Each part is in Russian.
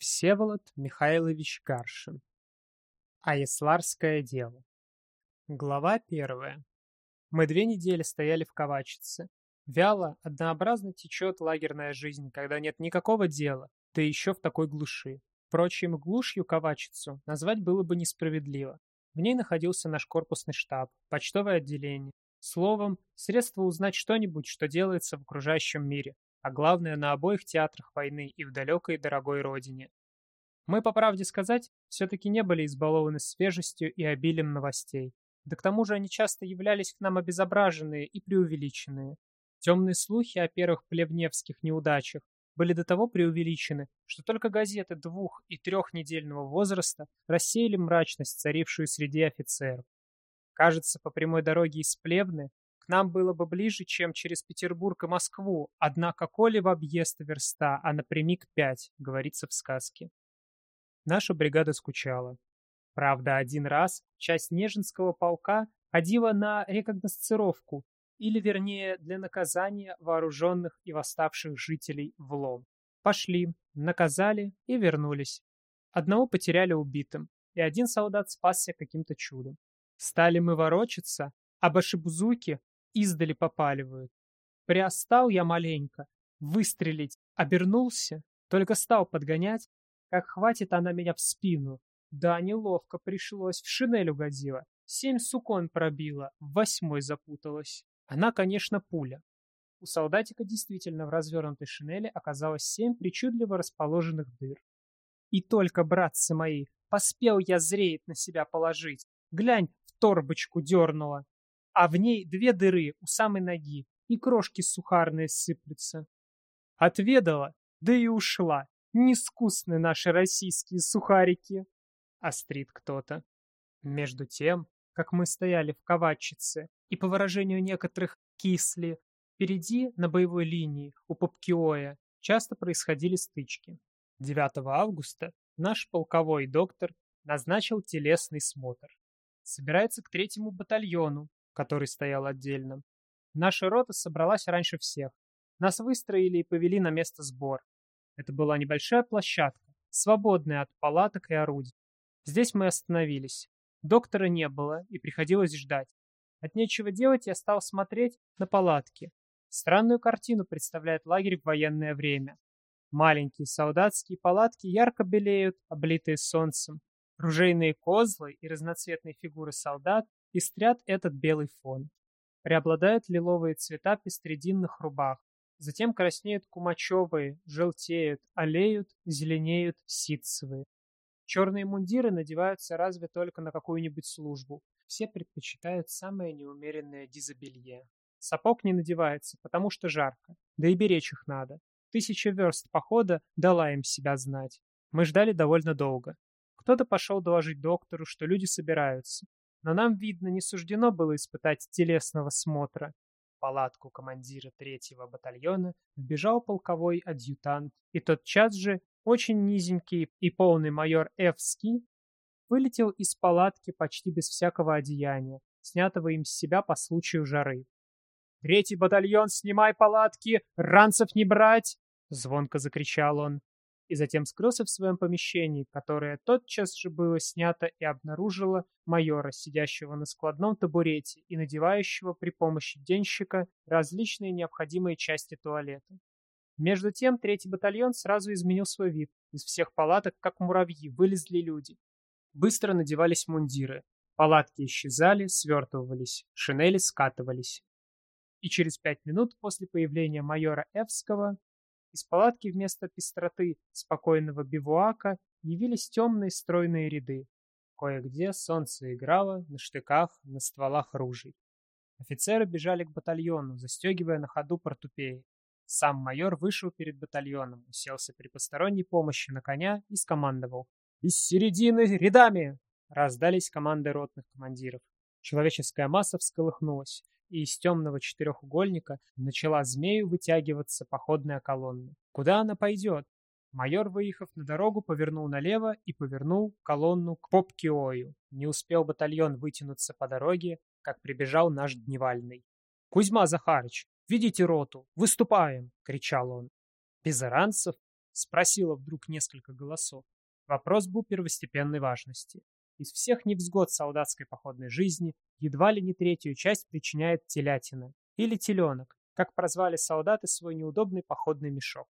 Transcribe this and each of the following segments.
Всеволод Михайлович Гаршин. Аесларское дело. Глава первая. Мы две недели стояли в Ковачице. Вяло, однообразно течет лагерная жизнь, когда нет никакого дела, да еще в такой глуши. Впрочем, глушью Ковачицу назвать было бы несправедливо. В ней находился наш корпусный штаб, почтовое отделение. Словом, средство узнать что-нибудь, что делается в окружающем мире, а главное на обоих театрах войны и в далекой и дорогой родине. Мы, по правде сказать, все-таки не были избалованы свежестью и обилием новостей. Да к тому же они часто являлись к нам обезображенные и преувеличенные. Темные слухи о первых плевневских неудачах были до того преувеличены, что только газеты двух- и трехнедельного возраста рассеяли мрачность, царившую среди офицеров. Кажется, по прямой дороге из Плевны нам было бы ближе, чем через Петербург и Москву, однако коли в объезд верста, а напрямик пять, говорится в сказке. Наша бригада скучала. Правда, один раз часть Нежинского полка ходила на рекогносцировку, или вернее для наказания вооруженных и восставших жителей в лом. Пошли, наказали и вернулись. Одного потеряли убитым, и один солдат спасся каким-то чудом. Стали мы ворочаться, а башибузуки издали попаливают. Приостал я маленько, выстрелить, обернулся, только стал подгонять, как хватит она меня в спину. Да, неловко пришлось, в шинель угодила. Семь сукон пробила, в восьмой запуталась. Она, конечно, пуля. У солдатика действительно в развернутой шинели оказалось семь причудливо расположенных дыр. И только, братцы мои, поспел я зреет на себя положить. Глянь, в торбочку дернула а в ней две дыры у самой ноги, и крошки сухарные сыплются. Отведала, да и ушла. Нескусны наши российские сухарики. Острит кто-то. Между тем, как мы стояли в ковачице, и по выражению некоторых кисли, впереди, на боевой линии, у Попкиоя, часто происходили стычки. 9 августа наш полковой доктор назначил телесный смотр. Собирается к третьему батальону, который стоял отдельно. Наша рота собралась раньше всех. Нас выстроили и повели на место сбора. Это была небольшая площадка, свободная от палаток и орудий. Здесь мы остановились. Доктора не было, и приходилось ждать. От нечего делать я стал смотреть на палатки. Странную картину представляет лагерь в военное время. Маленькие солдатские палатки ярко белеют, облитые солнцем. Ружейные козлы и разноцветные фигуры солдат Пестрят этот белый фон. Преобладают лиловые цвета пестрединных рубах. Затем краснеют кумачевые, желтеют, олеют, зеленеют ситцевые. Черные мундиры надеваются разве только на какую-нибудь службу. Все предпочитают самое неумеренное дизобелье. Сапог не надевается, потому что жарко, да и беречь их надо. Тысяча верст похода дала им себя знать. Мы ждали довольно долго. Кто-то пошел доложить доктору, что люди собираются но нам, видно, не суждено было испытать телесного смотра. В палатку командира третьего батальона вбежал полковой адъютант, и тот час же очень низенький и полный майор Эвский вылетел из палатки почти без всякого одеяния, снятого им с себя по случаю жары. «Третий батальон, снимай палатки! Ранцев не брать!» — звонко закричал он и затем скрылся в своем помещении, которое тотчас же было снято и обнаружило майора, сидящего на складном табурете и надевающего при помощи денщика различные необходимые части туалета. Между тем, третий батальон сразу изменил свой вид. Из всех палаток, как муравьи, вылезли люди. Быстро надевались мундиры. Палатки исчезали, свертывались, шинели скатывались. И через пять минут после появления майора Эвского из палатки вместо пестроты спокойного бивуака явились темные стройные ряды. Кое-где солнце играло на штыках, на стволах ружей. Офицеры бежали к батальону, застегивая на ходу портупеи. Сам майор вышел перед батальоном, уселся при посторонней помощи на коня и скомандовал. «Из середины рядами!» Раздались команды ротных командиров. Человеческая масса всколыхнулась и из темного четырехугольника начала змею вытягиваться походная колонна. Куда она пойдет? Майор, выехав на дорогу, повернул налево и повернул колонну к Попкиою. Не успел батальон вытянуться по дороге, как прибежал наш дневальный. «Кузьма Захарыч, ведите роту! Выступаем!» — кричал он. Без иранцев, Спросило вдруг несколько голосов. Вопрос был первостепенной важности. Из всех невзгод солдатской походной жизни едва ли не третью часть причиняет телятина или теленок, как прозвали солдаты свой неудобный походный мешок.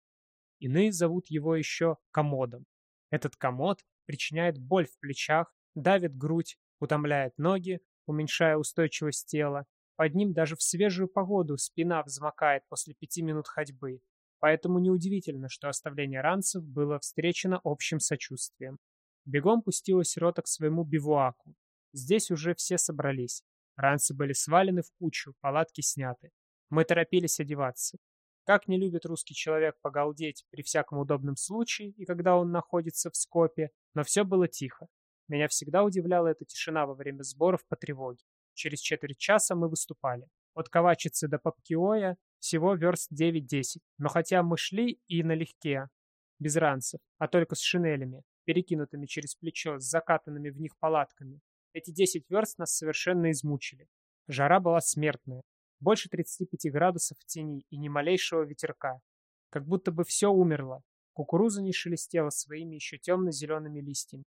Иные зовут его еще комодом. Этот комод причиняет боль в плечах, давит грудь, утомляет ноги, уменьшая устойчивость тела. Под ним даже в свежую погоду спина взмокает после пяти минут ходьбы. Поэтому неудивительно, что оставление ранцев было встречено общим сочувствием. Бегом пустилась рота к своему бивуаку. Здесь уже все собрались. Ранцы были свалены в кучу, палатки сняты. Мы торопились одеваться. Как не любит русский человек погалдеть при всяком удобном случае и когда он находится в скопе, но все было тихо. Меня всегда удивляла эта тишина во время сборов по тревоге. Через четверть часа мы выступали. От Ковачицы до Попкиоя всего верст 9-10, но хотя мы шли и налегке, без ранцев, а только с шинелями, перекинутыми через плечо, с закатанными в них палатками, эти 10 верст нас совершенно измучили. Жара была смертная, больше 35 градусов в тени и ни малейшего ветерка. Как будто бы все умерло. Кукуруза не шелестела своими еще темно-зелеными листьями.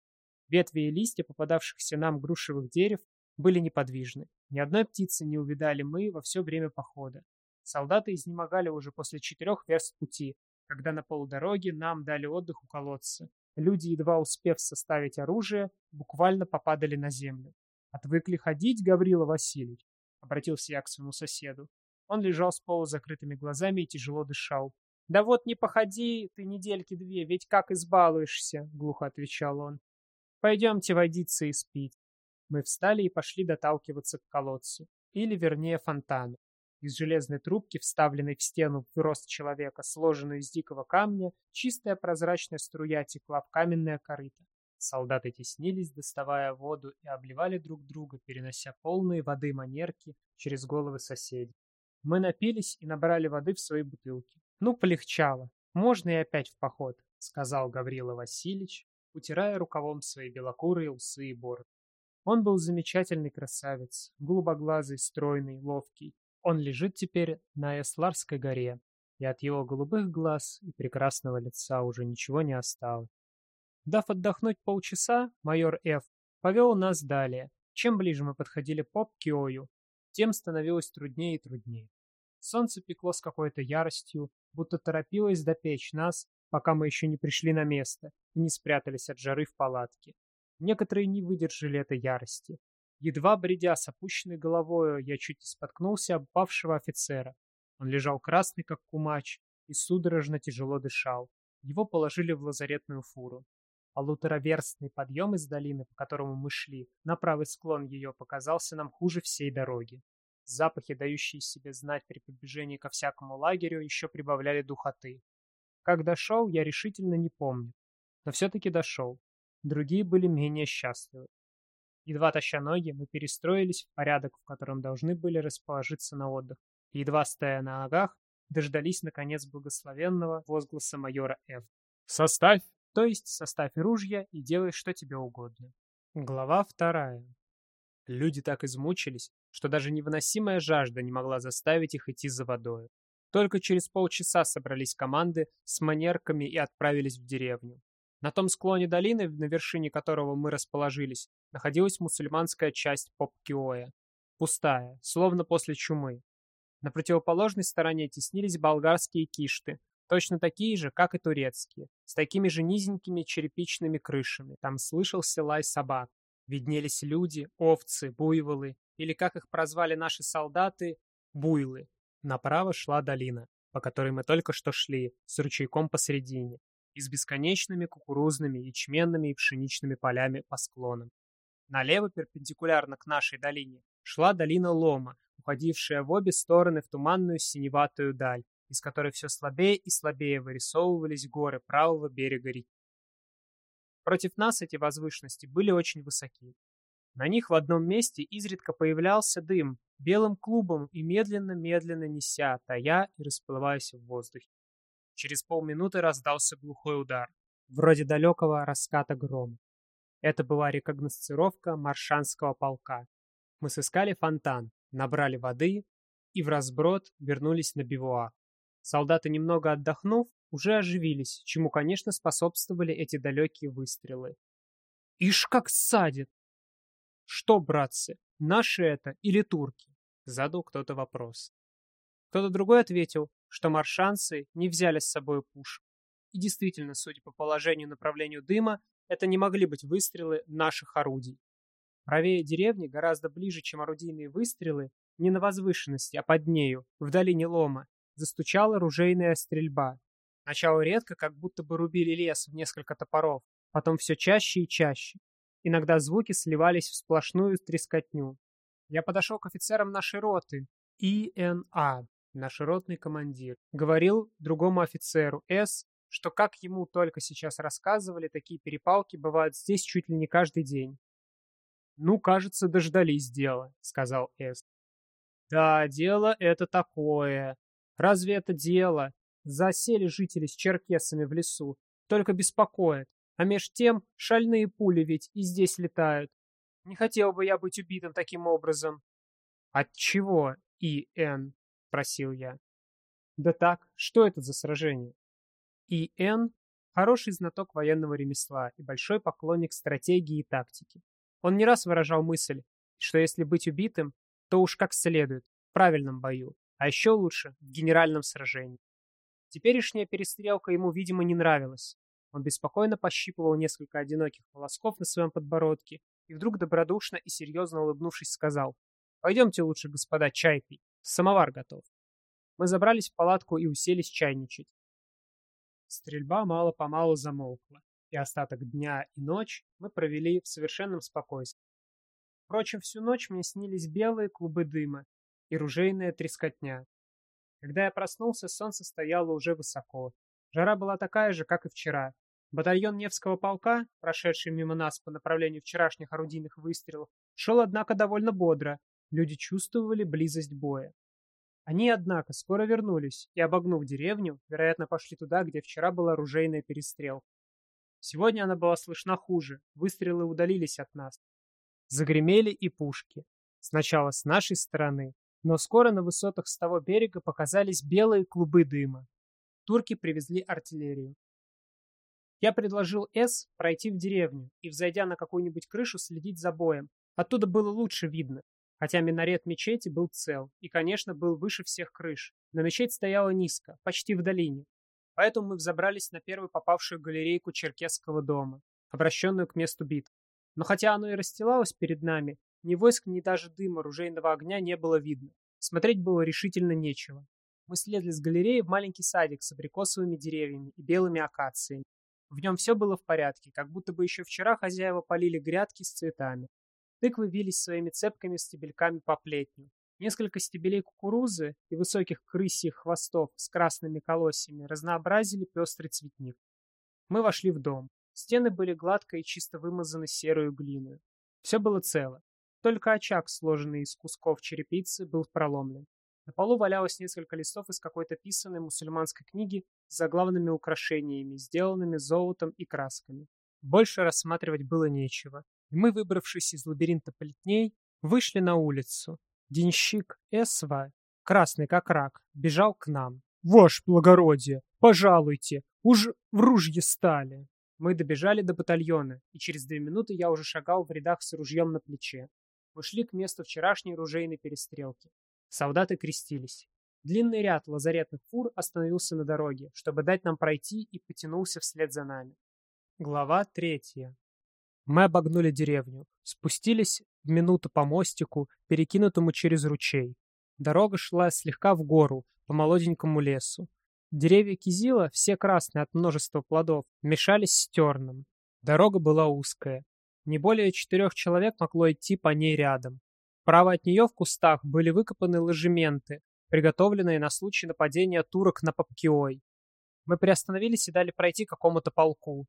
Ветви и листья попадавшихся нам грушевых дерев были неподвижны. Ни одной птицы не увидали мы во все время похода. Солдаты изнемогали уже после четырех верст пути, когда на полдороге нам дали отдых у колодца. Люди, едва успев составить оружие, буквально попадали на землю. «Отвыкли ходить, Гаврила Васильевич?» — обратился я к своему соседу. Он лежал с полузакрытыми глазами и тяжело дышал. «Да вот не походи ты недельки две, ведь как избалуешься!» — глухо отвечал он. «Пойдемте водиться и спить». Мы встали и пошли доталкиваться к колодцу, или вернее фонтану. Из железной трубки, вставленной в стену в рост человека, сложенную из дикого камня, чистая прозрачная струя текла в каменное корыто. Солдаты теснились, доставая воду, и обливали друг друга, перенося полные воды манерки через головы соседей. Мы напились и набрали воды в свои бутылки. «Ну, полегчало. Можно и опять в поход», — сказал Гаврила Васильевич, утирая рукавом свои белокурые усы и бороды. Он был замечательный красавец, голубоглазый, стройный, ловкий, он лежит теперь на Эсларской горе, и от его голубых глаз и прекрасного лица уже ничего не осталось. Дав отдохнуть полчаса, майор Ф. повел нас далее. Чем ближе мы подходили по Киою, тем становилось труднее и труднее. Солнце пекло с какой-то яростью, будто торопилось допечь нас, пока мы еще не пришли на место и не спрятались от жары в палатке. Некоторые не выдержали этой ярости. Едва бредя с опущенной головою, я чуть не споткнулся об павшего офицера. Он лежал красный, как кумач, и судорожно тяжело дышал. Его положили в лазаретную фуру. Полутораверстный подъем из долины, по которому мы шли, на правый склон ее показался нам хуже всей дороги. Запахи, дающие себе знать при приближении ко всякому лагерю, еще прибавляли духоты. Как дошел, я решительно не помню. Но все-таки дошел. Другие были менее счастливы. Едва таща ноги, мы перестроились в порядок, в котором должны были расположиться на отдых. И едва стоя на ногах, дождались, наконец, благословенного возгласа майора Ф. «Составь!» То есть составь ружья и делай, что тебе угодно. Глава вторая. Люди так измучились, что даже невыносимая жажда не могла заставить их идти за водой. Только через полчаса собрались команды с манерками и отправились в деревню. На том склоне долины, на вершине которого мы расположились, находилась мусульманская часть Попкиоя. Пустая, словно после чумы. На противоположной стороне теснились болгарские кишты, точно такие же, как и турецкие, с такими же низенькими черепичными крышами. Там слышался лай собак. Виднелись люди, овцы, буйволы, или, как их прозвали наши солдаты, буйлы. Направо шла долина, по которой мы только что шли, с ручейком посредине и с бесконечными кукурузными, ячменными и пшеничными полями по склонам. Налево, перпендикулярно к нашей долине, шла долина Лома, уходившая в обе стороны в туманную синеватую даль, из которой все слабее и слабее вырисовывались горы правого берега реки. Против нас эти возвышенности были очень высоки. На них в одном месте изредка появлялся дым, белым клубом и медленно-медленно неся, тая и расплываясь в воздухе. Через полминуты раздался глухой удар, вроде далекого раската грома. Это была рекогносцировка маршанского полка. Мы сыскали фонтан, набрали воды и в разброд вернулись на бивуак. Солдаты, немного отдохнув, уже оживились, чему, конечно, способствовали эти далекие выстрелы. «Ишь как садит!» «Что, братцы, наши это или турки?» Задал кто-то вопрос. Кто-то другой ответил, что маршанцы не взяли с собой пушек. И действительно, судя по положению и направлению дыма, это не могли быть выстрелы наших орудий. Правее деревни, гораздо ближе, чем орудийные выстрелы, не на возвышенности, а под нею, в долине лома, застучала ружейная стрельба. Сначала редко, как будто бы рубили лес в несколько топоров, потом все чаще и чаще. Иногда звуки сливались в сплошную трескотню. Я подошел к офицерам нашей роты, ИНА, наш ротный командир. Говорил другому офицеру, С, что, как ему только сейчас рассказывали, такие перепалки бывают здесь чуть ли не каждый день. «Ну, кажется, дождались дела», — сказал С. «Да, дело это такое. Разве это дело? Засели жители с черкесами в лесу. Только беспокоит. А меж тем шальные пули ведь и здесь летают. Не хотел бы я быть убитым таким образом». «От чего, И.Н.?» — просил я. «Да так, что это за сражение?» И. Н. хороший знаток военного ремесла и большой поклонник стратегии и тактики. Он не раз выражал мысль, что если быть убитым, то уж как следует, в правильном бою, а еще лучше в генеральном сражении. Теперешняя перестрелка ему, видимо, не нравилась. Он беспокойно пощипывал несколько одиноких волосков на своем подбородке и вдруг добродушно и серьезно улыбнувшись сказал «Пойдемте лучше, господа, чай пить, самовар готов». Мы забрались в палатку и уселись чайничать. Стрельба мало-помалу замолкла, и остаток дня и ночь мы провели в совершенном спокойствии. Впрочем, всю ночь мне снились белые клубы дыма и ружейная трескотня. Когда я проснулся, солнце стояло уже высоко. Жара была такая же, как и вчера. Батальон Невского полка, прошедший мимо нас по направлению вчерашних орудийных выстрелов, шел, однако, довольно бодро. Люди чувствовали близость боя. Они, однако, скоро вернулись и, обогнув деревню, вероятно, пошли туда, где вчера была оружейная перестрелка. Сегодня она была слышна хуже, выстрелы удалились от нас. Загремели и пушки. Сначала с нашей стороны, но скоро на высотах с того берега показались белые клубы дыма. Турки привезли артиллерию. Я предложил С пройти в деревню и, взойдя на какую-нибудь крышу, следить за боем. Оттуда было лучше видно, Хотя минарет мечети был цел и, конечно, был выше всех крыш, но мечеть стояла низко, почти в долине. Поэтому мы взобрались на первую попавшую галерейку черкесского дома, обращенную к месту битвы. Но хотя оно и расстилалось перед нами, ни войск, ни даже дыма ружейного огня не было видно. Смотреть было решительно нечего. Мы следовали с галереи в маленький садик с абрикосовыми деревьями и белыми акациями. В нем все было в порядке, как будто бы еще вчера хозяева полили грядки с цветами. Тыквы вились своими цепкими стебельками по плетню. Несколько стебелей кукурузы и высоких крысьих хвостов с красными колосьями разнообразили пестрый цветник. Мы вошли в дом. Стены были гладко и чисто вымазаны серую глиной. Все было цело. Только очаг, сложенный из кусков черепицы, был проломлен. На полу валялось несколько листов из какой-то писанной мусульманской книги с заглавными украшениями, сделанными золотом и красками. Больше рассматривать было нечего и мы, выбравшись из лабиринта плетней, вышли на улицу. Денщик Эсва, красный как рак, бежал к нам. «Ваше благородие, пожалуйте, уж в ружье стали!» Мы добежали до батальона, и через две минуты я уже шагал в рядах с ружьем на плече. Мы шли к месту вчерашней ружейной перестрелки. Солдаты крестились. Длинный ряд лазаретных фур остановился на дороге, чтобы дать нам пройти, и потянулся вслед за нами. Глава третья. Мы обогнули деревню, спустились в минуту по мостику, перекинутому через ручей. Дорога шла слегка в гору, по молоденькому лесу. Деревья кизила, все красные от множества плодов, мешались с терном. Дорога была узкая. Не более четырех человек могло идти по ней рядом. Право от нее в кустах были выкопаны ложементы, приготовленные на случай нападения турок на Попкиой. Мы приостановились и дали пройти какому-то полку.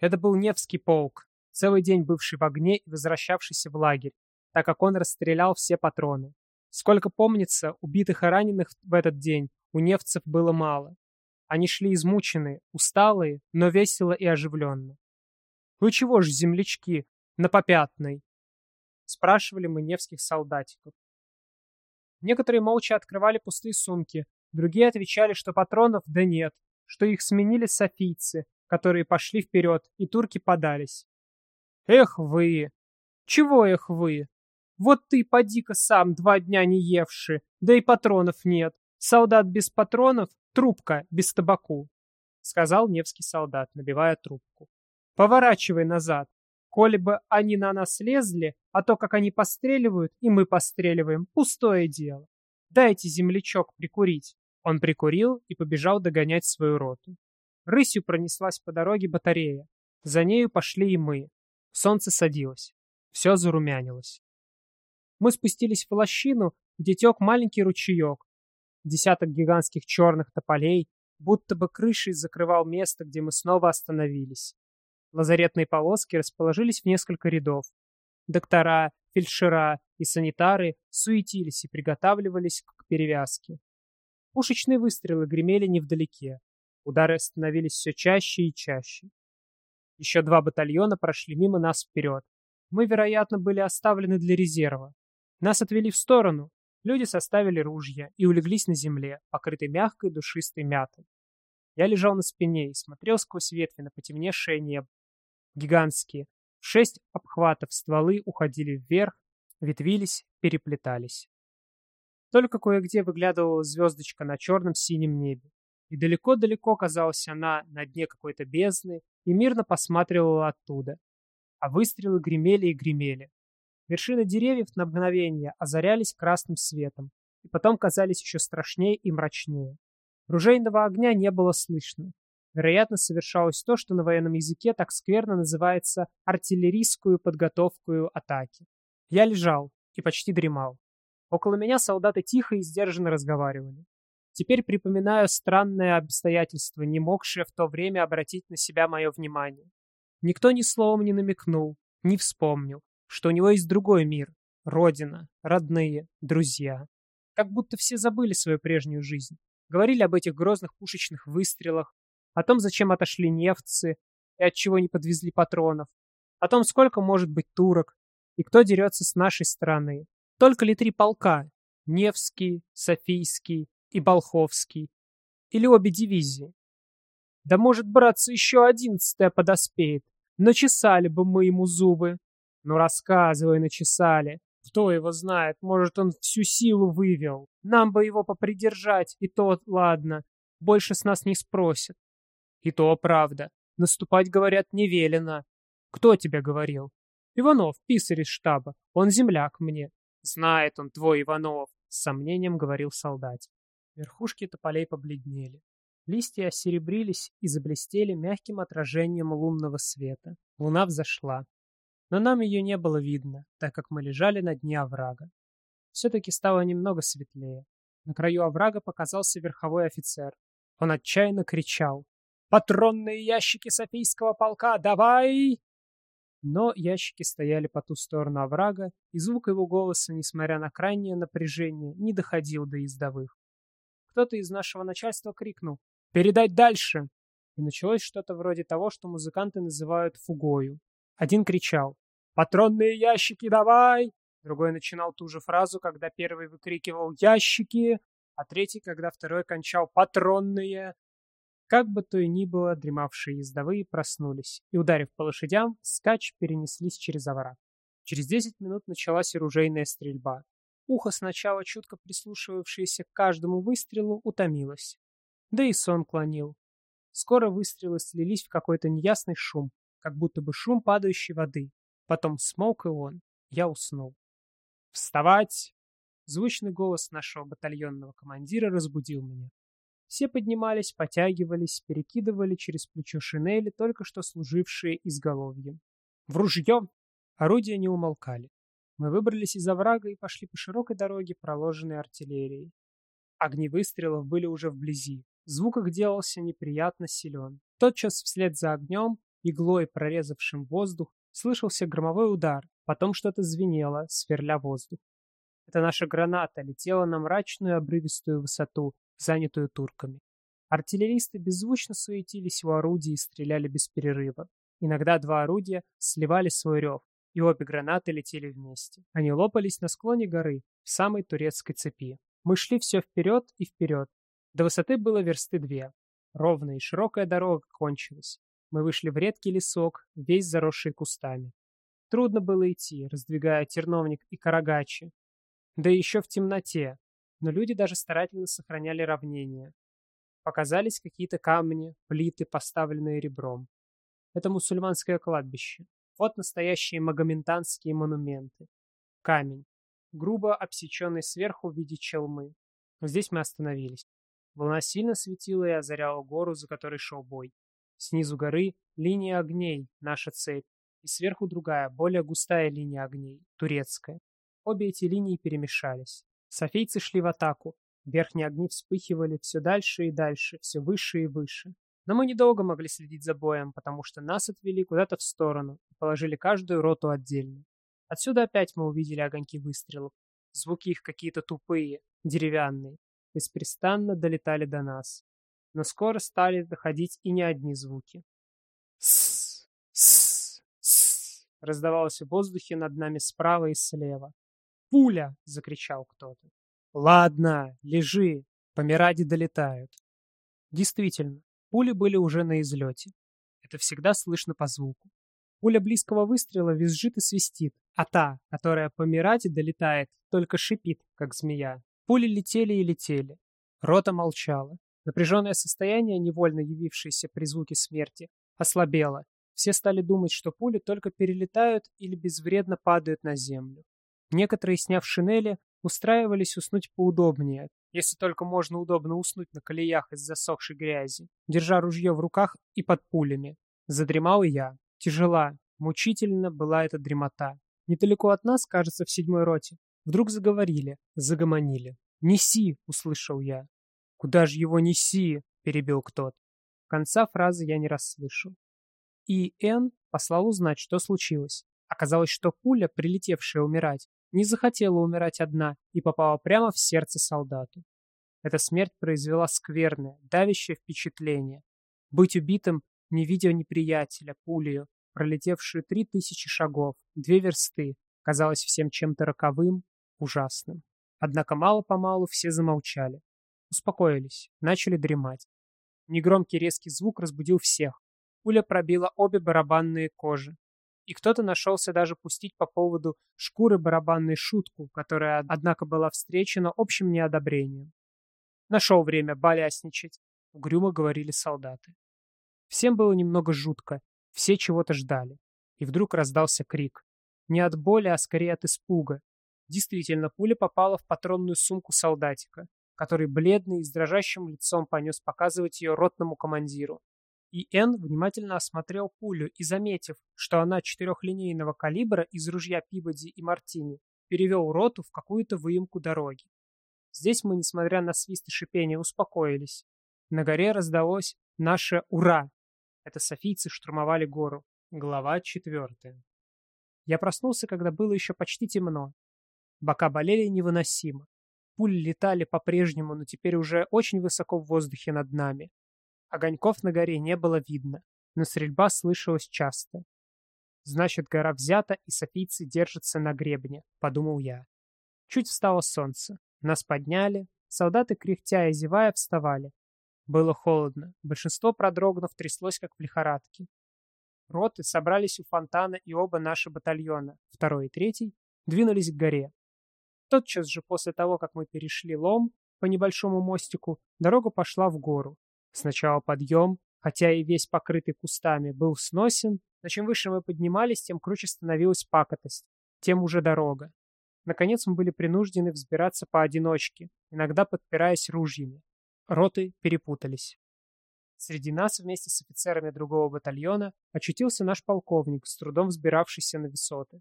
Это был Невский полк, целый день бывший в огне и возвращавшийся в лагерь, так как он расстрелял все патроны. Сколько помнится, убитых и раненых в этот день у невцев было мало. Они шли измученные, усталые, но весело и оживленно. «Вы чего ж, землячки, на попятной?» Спрашивали мы невских солдатиков. Некоторые молча открывали пустые сумки, Другие отвечали, что патронов да нет, что их сменили софийцы, которые пошли вперед, и турки подались. Эх вы! Чего эх вы? Вот ты, поди-ка сам, два дня не евши, да и патронов нет. Солдат без патронов — трубка без табаку, — сказал Невский солдат, набивая трубку. Поворачивай назад. Коли бы они на нас лезли, а то, как они постреливают, и мы постреливаем, пустое дело. Дайте землячок прикурить. Он прикурил и побежал догонять свою роту. Рысью пронеслась по дороге батарея. За нею пошли и мы. Солнце садилось. Все зарумянилось. Мы спустились в лощину, где тек маленький ручеек. Десяток гигантских черных тополей, будто бы крышей закрывал место, где мы снова остановились. Лазаретные повозки расположились в несколько рядов. Доктора, фельдшера и санитары суетились и приготавливались к перевязке. Пушечные выстрелы гремели невдалеке. Удары становились все чаще и чаще. Еще два батальона прошли мимо нас вперед. Мы, вероятно, были оставлены для резерва. Нас отвели в сторону. Люди составили ружья и улеглись на земле, покрытой мягкой душистой мятой. Я лежал на спине и смотрел сквозь ветви на потемневшее небо. Гигантские, шесть обхватов стволы уходили вверх, ветвились, переплетались. Только кое-где выглядывала звездочка на черном-синем небе. И далеко-далеко казалась она на дне какой-то бездны и мирно посматривала оттуда. А выстрелы гремели и гремели. Вершины деревьев на мгновение озарялись красным светом, и потом казались еще страшнее и мрачнее. Ружейного огня не было слышно. Вероятно, совершалось то, что на военном языке так скверно называется артиллерийскую подготовку атаки. Я лежал и почти дремал. Около меня солдаты тихо и сдержанно разговаривали. Теперь припоминаю странное обстоятельство, не могшее в то время обратить на себя мое внимание. Никто ни словом не намекнул, не вспомнил, что у него есть другой мир, родина, родные, друзья. Как будто все забыли свою прежнюю жизнь. Говорили об этих грозных пушечных выстрелах, о том, зачем отошли невцы и от чего не подвезли патронов, о том, сколько может быть турок и кто дерется с нашей стороны. Только ли три полка – Невский, Софийский и Болховский? Или обе дивизии? Да может, братцы, еще одиннадцатая подоспеет. Начесали бы мы ему зубы. Ну, рассказывай, начесали. Кто его знает, может, он всю силу вывел. Нам бы его попридержать, и то ладно. Больше с нас не спросят. И то правда. Наступать, говорят, не велено. Кто тебе говорил? Иванов, писарь из штаба. Он земляк мне. «Знает он, твой Иванов!» — с сомнением говорил солдат. Верхушки тополей побледнели. Листья осеребрились и заблестели мягким отражением лунного света. Луна взошла. Но нам ее не было видно, так как мы лежали на дне оврага. Все-таки стало немного светлее. На краю оврага показался верховой офицер. Он отчаянно кричал. «Патронные ящики Софийского полка, давай!» Но ящики стояли по ту сторону оврага, и звук его голоса, несмотря на крайнее напряжение, не доходил до ездовых. Кто-то из нашего начальства крикнул «Передать дальше!» И началось что-то вроде того, что музыканты называют фугою. Один кричал «Патронные ящики давай!» Другой начинал ту же фразу, когда первый выкрикивал «Ящики!», а третий, когда второй кончал «Патронные!». Как бы то и ни было, дремавшие ездовые проснулись и, ударив по лошадям, скач перенеслись через овраг. Через десять минут началась оружейная стрельба. Ухо, сначала чутко прислушивавшееся к каждому выстрелу, утомилось. Да и сон клонил. Скоро выстрелы слились в какой-то неясный шум, как будто бы шум падающей воды. Потом смолк и он. Я уснул. «Вставать!» Звучный голос нашего батальонного командира разбудил меня. Все поднимались, потягивались, перекидывали через плечо шинели, только что служившие изголовьем. В ружье! Орудия не умолкали. Мы выбрались из оврага и пошли по широкой дороге, проложенной артиллерией. Огни выстрелов были уже вблизи. Звук их делался неприятно силен. Тотчас вслед за огнем, иглой прорезавшим воздух, слышался громовой удар, потом что-то звенело, сверля воздух. Это наша граната летела на мрачную обрывистую высоту, занятую турками. Артиллеристы беззвучно суетились у орудий и стреляли без перерыва. Иногда два орудия сливали свой рев, и обе гранаты летели вместе. Они лопались на склоне горы, в самой турецкой цепи. Мы шли все вперед и вперед. До высоты было версты две. Ровная и широкая дорога кончилась. Мы вышли в редкий лесок, весь заросший кустами. Трудно было идти, раздвигая терновник и карагачи. Да еще в темноте, но люди даже старательно сохраняли равнение. Показались какие-то камни, плиты, поставленные ребром. Это мусульманское кладбище. Вот настоящие магометанские монументы. Камень, грубо обсеченный сверху в виде челмы. Здесь мы остановились. Луна сильно светила и озаряла гору, за которой шел бой. Снизу горы линия огней, наша цепь, и сверху другая, более густая линия огней, турецкая. Обе эти линии перемешались. Софийцы шли в атаку. Верхние огни вспыхивали все дальше и дальше, все выше и выше. Но мы недолго могли следить за боем, потому что нас отвели куда-то в сторону и положили каждую роту отдельно. Отсюда опять мы увидели огоньки выстрелов. Звуки их какие-то тупые, деревянные, беспрестанно долетали до нас. Но скоро стали доходить и не одни звуки. «С, с, с!» раздавалось в воздухе над нами справа и слева. «Пуля!» — закричал кто-то. «Ладно, лежи, помиради долетают». Действительно, пули были уже на излете. Это всегда слышно по звуку. Пуля близкого выстрела визжит и свистит, а та, которая по Мираде долетает, только шипит, как змея. Пули летели и летели. Рота молчала. Напряженное состояние, невольно явившееся при звуке смерти, ослабело. Все стали думать, что пули только перелетают или безвредно падают на землю. Некоторые, сняв шинели, устраивались уснуть поудобнее, если только можно удобно уснуть на колеях из засохшей грязи, держа ружье в руках и под пулями. Задремал и я. Тяжела, мучительно была эта дремота. Недалеко от нас, кажется, в седьмой роте, вдруг заговорили, загомонили. «Неси!» — услышал я. «Куда же его неси?» — перебил кто-то. Конца фразы я не расслышал. И Н послал узнать, что случилось. Оказалось, что пуля, прилетевшая умирать, не захотела умирать одна и попала прямо в сердце солдату. Эта смерть произвела скверное, давящее впечатление. Быть убитым, не видя неприятеля, пулею, пролетевшую три тысячи шагов, две версты, казалось всем чем-то роковым, ужасным. Однако мало-помалу все замолчали. Успокоились, начали дремать. Негромкий резкий звук разбудил всех. Пуля пробила обе барабанные кожи. И кто-то нашелся даже пустить по поводу шкуры барабанной шутку, которая, однако, была встречена общим неодобрением. Нашел время балясничать, угрюмо говорили солдаты. Всем было немного жутко, все чего-то ждали. И вдруг раздался крик. Не от боли, а скорее от испуга. Действительно, пуля попала в патронную сумку солдатика, который бледный и с дрожащим лицом понес показывать ее ротному командиру. И Н внимательно осмотрел пулю и, заметив, что она четырехлинейного калибра из ружья Пибоди и Мартини, перевел роту в какую-то выемку дороги. Здесь мы, несмотря на свист и шипение, успокоились. На горе раздалось наше «Ура!». Это софийцы штурмовали гору. Глава четвертая. Я проснулся, когда было еще почти темно. Бока болели невыносимо. Пули летали по-прежнему, но теперь уже очень высоко в воздухе над нами. Огоньков на горе не было видно, но стрельба слышалась часто. «Значит, гора взята, и софийцы держатся на гребне», — подумал я. Чуть встало солнце. Нас подняли. Солдаты, кряхтя и зевая, вставали. Было холодно. Большинство, продрогнув, тряслось, как в лихорадке. Роты собрались у фонтана, и оба наши батальона, второй и третий, двинулись к горе. Тотчас же после того, как мы перешли лом по небольшому мостику, дорога пошла в гору. Сначала подъем, хотя и весь покрытый кустами, был сносен, но чем выше мы поднимались, тем круче становилась пакотость, тем уже дорога. Наконец мы были принуждены взбираться поодиночке, иногда подпираясь ружьями. Роты перепутались. Среди нас вместе с офицерами другого батальона очутился наш полковник, с трудом взбиравшийся на высоты.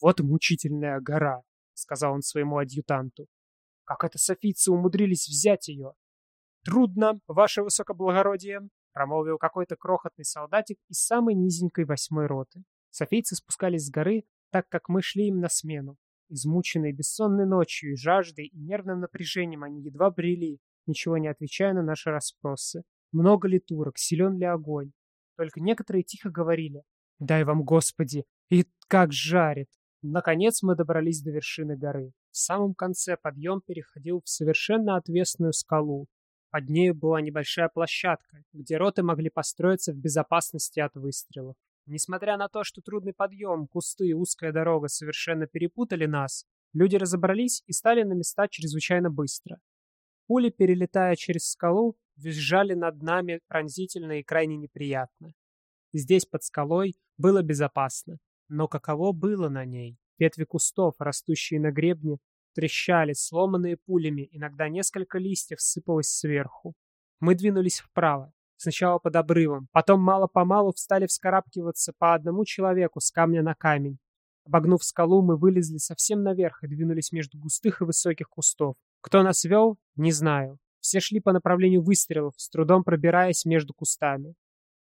«Вот мучительная гора», — сказал он своему адъютанту. «Как это софийцы умудрились взять ее?» «Трудно, ваше высокоблагородие», — промолвил какой-то крохотный солдатик из самой низенькой восьмой роты. Софийцы спускались с горы, так как мы шли им на смену. Измученные бессонной ночью и жаждой, и нервным напряжением они едва брели, ничего не отвечая на наши расспросы. Много ли турок, силен ли огонь? Только некоторые тихо говорили «Дай вам, Господи! И как жарит!» Наконец мы добрались до вершины горы. В самом конце подъем переходил в совершенно отвесную скалу, Под нею была небольшая площадка, где роты могли построиться в безопасности от выстрелов. Несмотря на то, что трудный подъем, кусты и узкая дорога совершенно перепутали нас, люди разобрались и стали на места чрезвычайно быстро. Пули, перелетая через скалу, визжали над нами пронзительно и крайне неприятно. Здесь, под скалой, было безопасно. Но каково было на ней? Ветви кустов, растущие на гребне, трещали, сломанные пулями, иногда несколько листьев сыпалось сверху. Мы двинулись вправо, сначала под обрывом, потом мало-помалу встали вскарабкиваться по одному человеку с камня на камень. Обогнув скалу, мы вылезли совсем наверх и двинулись между густых и высоких кустов. Кто нас вел, не знаю. Все шли по направлению выстрелов, с трудом пробираясь между кустами.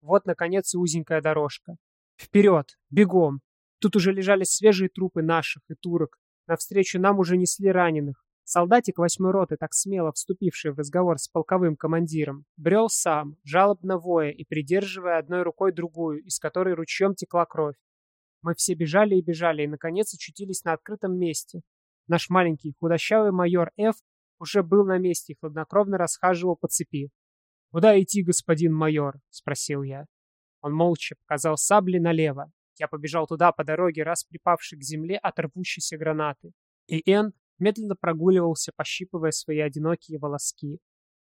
Вот, наконец, и узенькая дорожка. Вперед! Бегом! Тут уже лежали свежие трупы наших и турок. Навстречу нам уже несли раненых. Солдатик восьмой роты, так смело вступивший в разговор с полковым командиром, брел сам, жалобно воя и придерживая одной рукой другую, из которой ручьем текла кровь. Мы все бежали и бежали, и, наконец, очутились на открытом месте. Наш маленький худощавый майор Ф. уже был на месте и хладнокровно расхаживал по цепи. «Куда идти, господин майор?» — спросил я. Он молча показал сабли налево. Я побежал туда по дороге, раз припавшей к земле от рвущейся гранаты. И Н медленно прогуливался, пощипывая свои одинокие волоски.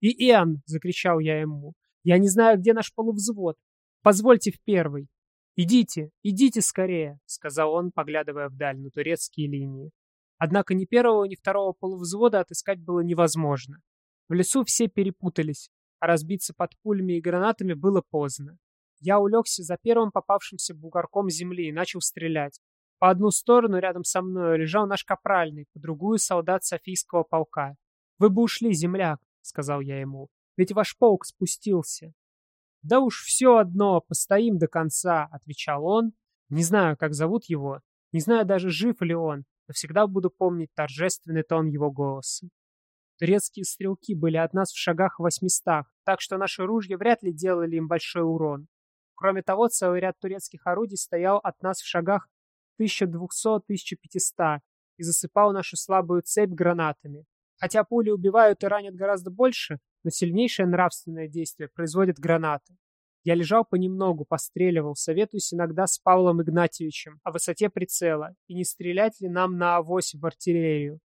«И Н!» — закричал я ему. «Я не знаю, где наш полувзвод. Позвольте в первый». «Идите, идите скорее», — сказал он, поглядывая вдаль на турецкие линии. Однако ни первого, ни второго полувзвода отыскать было невозможно. В лесу все перепутались, а разбиться под пулями и гранатами было поздно. Я улегся за первым попавшимся бугорком земли и начал стрелять. По одну сторону рядом со мной лежал наш капральный, по другую солдат Софийского полка. «Вы бы ушли, земляк», — сказал я ему, — «ведь ваш полк спустился». «Да уж все одно, постоим до конца», — отвечал он. Не знаю, как зовут его, не знаю даже, жив ли он, но всегда буду помнить торжественный тон его голоса. Турецкие стрелки были от нас в шагах восьмистах, так что наши ружья вряд ли делали им большой урон. Кроме того, целый ряд турецких орудий стоял от нас в шагах 1200-1500 и засыпал нашу слабую цепь гранатами. Хотя пули убивают и ранят гораздо больше, но сильнейшее нравственное действие производят гранаты. Я лежал понемногу, постреливал, советуюсь иногда с Павлом Игнатьевичем о высоте прицела и не стрелять ли нам на авось в артиллерию.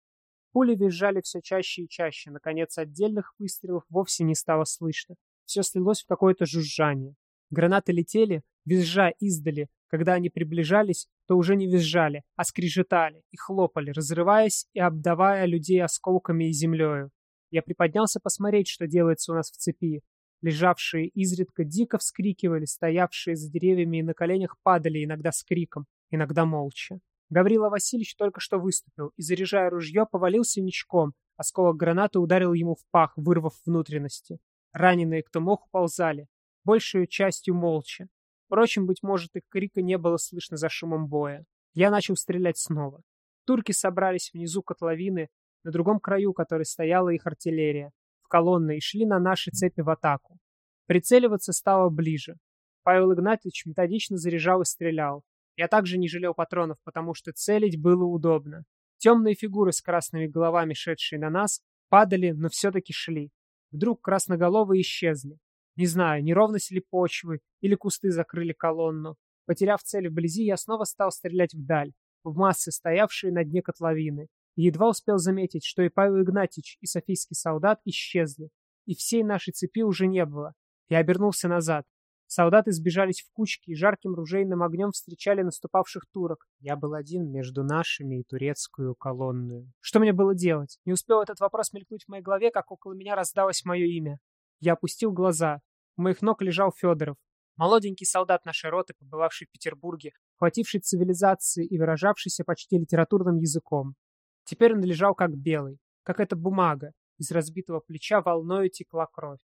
Пули визжали все чаще и чаще, наконец отдельных выстрелов вовсе не стало слышно. Все слилось в какое-то жужжание. Гранаты летели, визжа издали, когда они приближались, то уже не визжали, а скрежетали и хлопали, разрываясь и обдавая людей осколками и землею. Я приподнялся посмотреть, что делается у нас в цепи. Лежавшие изредка дико вскрикивали, стоявшие за деревьями и на коленях падали, иногда с криком, иногда молча. Гаврила Васильевич только что выступил и, заряжая ружье, повалился ничком. Осколок гранаты ударил ему в пах, вырвав внутренности. Раненые, кто мог, уползали, большую частью молча. Впрочем, быть может, их крика не было слышно за шумом боя. Я начал стрелять снова. Турки собрались внизу котловины, на другом краю которой стояла их артиллерия, в колонны и шли на наши цепи в атаку. Прицеливаться стало ближе. Павел Игнатьевич методично заряжал и стрелял. Я также не жалел патронов, потому что целить было удобно. Темные фигуры с красными головами, шедшие на нас, падали, но все-таки шли. Вдруг красноголовые исчезли. Не знаю, неровность ли почвы, или кусты закрыли колонну. Потеряв цель вблизи, я снова стал стрелять вдаль, в массы, стоявшие на дне котловины. Едва успел заметить, что и Павел Игнатьич, и софийский солдат исчезли. И всей нашей цепи уже не было. Я обернулся назад. Солдаты сбежались в кучки и жарким ружейным огнем встречали наступавших турок. Я был один между нашими и турецкую колонную. Что мне было делать? Не успел этот вопрос мелькнуть в моей голове, как около меня раздалось мое имя. Я опустил глаза. У моих ног лежал Федоров. Молоденький солдат нашей роты, побывавший в Петербурге, хвативший цивилизации и выражавшийся почти литературным языком. Теперь он лежал как белый, как эта бумага. Из разбитого плеча волною текла кровь.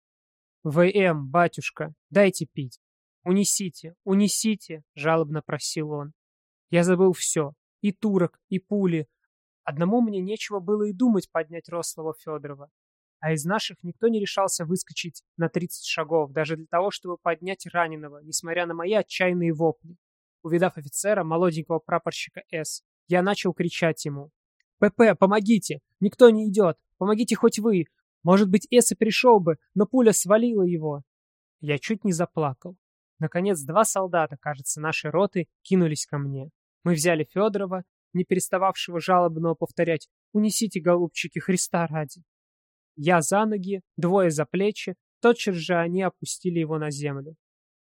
«ВМ, батюшка, дайте пить. Унесите, унесите!» — жалобно просил он. Я забыл все. И турок, и пули. Одному мне нечего было и думать поднять рослого Федорова а из наших никто не решался выскочить на 30 шагов, даже для того, чтобы поднять раненого, несмотря на мои отчаянные вопли. Увидав офицера, молоденького прапорщика С, я начал кричать ему. «ПП, помогите! Никто не идет! Помогите хоть вы! Может быть, Эса пришел бы, но пуля свалила его. Я чуть не заплакал. Наконец, два солдата, кажется, нашей роты, кинулись ко мне. Мы взяли Федорова, не перестававшего жалобно повторять «Унесите, голубчики, Христа ради». Я за ноги, двое за плечи, тотчас же они опустили его на землю.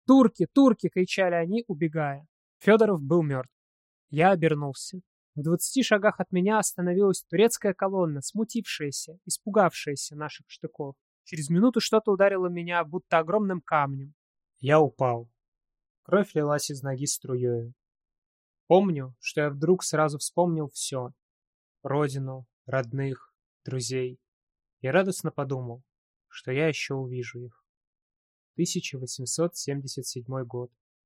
«Турки! Турки!» — кричали они, убегая. Федоров был мертв. Я обернулся. В двадцати шагах от меня остановилась турецкая колонна, смутившаяся, испугавшаяся наших штыков. Через минуту что-то ударило меня, будто огромным камнем. Я упал. Кровь лилась из ноги струею. Помню, что я вдруг сразу вспомнил все. Родину, родных, друзей. И радостно подумал, что я еще увижу их. 1877 год.